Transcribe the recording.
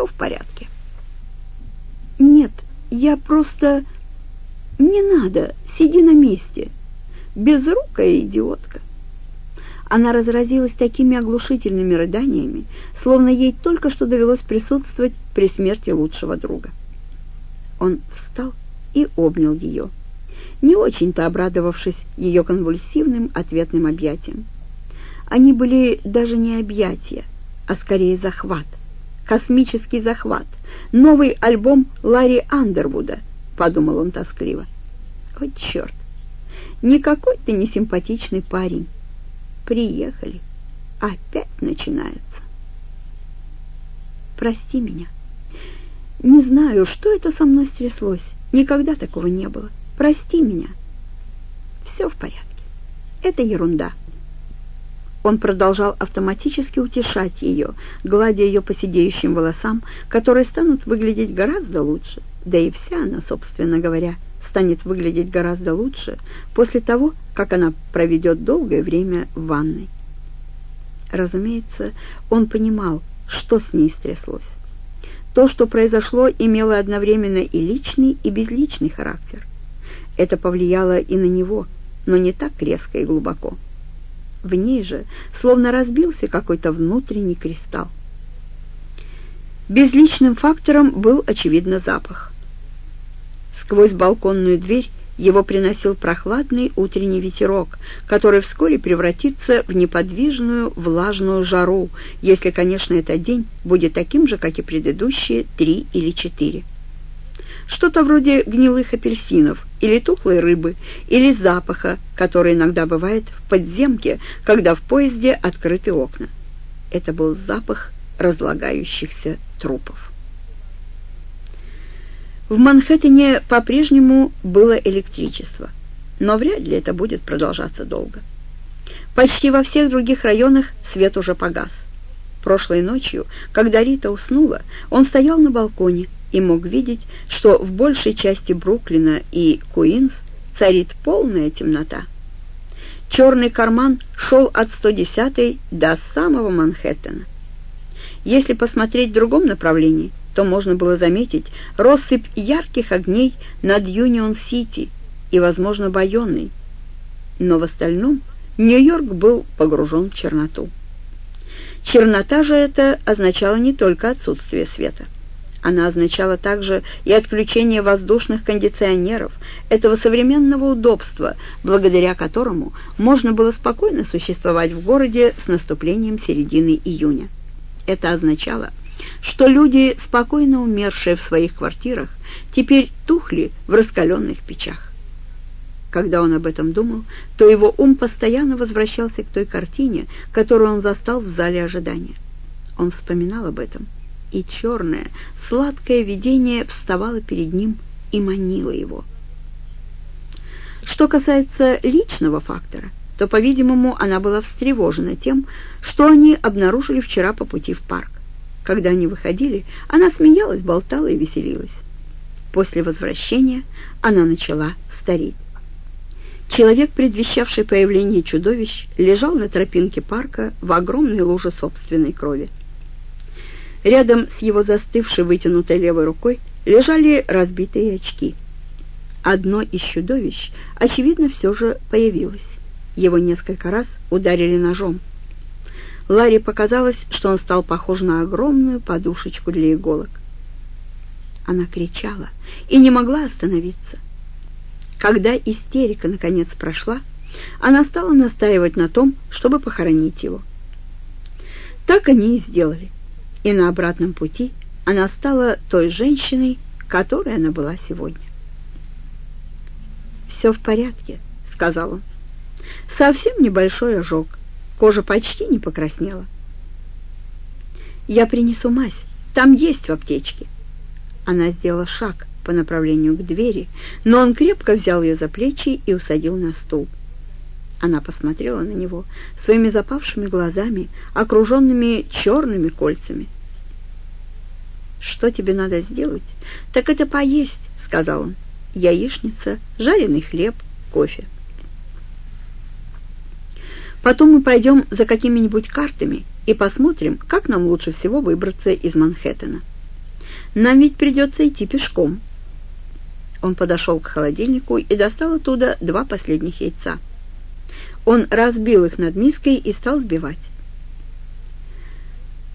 все в порядке. Нет, я просто... Не надо, сиди на месте. Безрукая идиотка. Она разразилась такими оглушительными рыданиями, словно ей только что довелось присутствовать при смерти лучшего друга. Он встал и обнял ее, не очень-то обрадовавшись ее конвульсивным ответным объятиям. Они были даже не объятия, а скорее захват, космический захват, новый альбом Ларри Андервуда, подумал он тоскливо. О, черт! Никакой ты не симпатичный парень. Приехали. Опять начинается. Прости меня. Не знаю, что это со мной стряслось. Никогда такого не было. Прости меня. Все в порядке. Это ерунда. Он продолжал автоматически утешать ее, гладя ее по сидеющим волосам, которые станут выглядеть гораздо лучше. Да и вся она, собственно говоря, станет выглядеть гораздо лучше после того, как она проведет долгое время в ванной. Разумеется, он понимал, что с ней стряслось. То, что произошло, имело одновременно и личный, и безличный характер. Это повлияло и на него, но не так резко и глубоко. В ней же словно разбился какой-то внутренний кристалл. Безличным фактором был, очевидно, запах. Сквозь балконную дверь его приносил прохладный утренний ветерок, который вскоре превратится в неподвижную влажную жару, если, конечно, этот день будет таким же, как и предыдущие три или четыре. Что-то вроде гнилых апельсинов или тухлой рыбы, или запаха, который иногда бывает в подземке, когда в поезде открыты окна. Это был запах разлагающихся трупов. В Манхэттене по-прежнему было электричество, но вряд ли это будет продолжаться долго. Почти во всех других районах свет уже погас. Прошлой ночью, когда Рита уснула, он стоял на балконе и мог видеть, что в большей части Бруклина и Куинс царит полная темнота. Черный карман шел от 110-й до самого Манхэттена. Если посмотреть в другом направлении, то можно было заметить россыпь ярких огней над Юнион-Сити и, возможно, Байонной. Но в остальном Нью-Йорк был погружен в черноту. Чернота же это означала не только отсутствие света. Она означала также и отключение воздушных кондиционеров, этого современного удобства, благодаря которому можно было спокойно существовать в городе с наступлением середины июня. Это означало, что люди, спокойно умершие в своих квартирах, теперь тухли в раскаленных печах. Когда он об этом думал, то его ум постоянно возвращался к той картине, которую он застал в зале ожидания. Он вспоминал об этом, и черное, сладкое видение вставало перед ним и манило его. Что касается личного фактора, то, по-видимому, она была встревожена тем, что они обнаружили вчера по пути в парк. Когда они выходили, она смеялась, болтала и веселилась. После возвращения она начала стареть. Человек, предвещавший появление чудовищ, лежал на тропинке парка в огромной луже собственной крови. Рядом с его застывшей вытянутой левой рукой лежали разбитые очки. Одно из чудовищ, очевидно, все же появилось. Его несколько раз ударили ножом. Ларе показалось, что он стал похож на огромную подушечку для иголок. Она кричала и не могла остановиться. Когда истерика наконец прошла, она стала настаивать на том, чтобы похоронить его. Так они и сделали. И на обратном пути она стала той женщиной, которой она была сегодня. «Все в порядке», — сказал он. «Совсем небольшой ожог. Кожа почти не покраснела. «Я принесу мазь. Там есть в аптечке». Она сделала шаг по направлению к двери, но он крепко взял ее за плечи и усадил на стул. Она посмотрела на него своими запавшими глазами, окруженными черными кольцами. «Что тебе надо сделать? Так это поесть», — сказал он. «Яичница, жареный хлеб, кофе». Потом мы пойдем за какими-нибудь картами и посмотрим, как нам лучше всего выбраться из Манхэттена. Нам ведь придется идти пешком». Он подошел к холодильнику и достал оттуда два последних яйца. Он разбил их над миской и стал сбивать.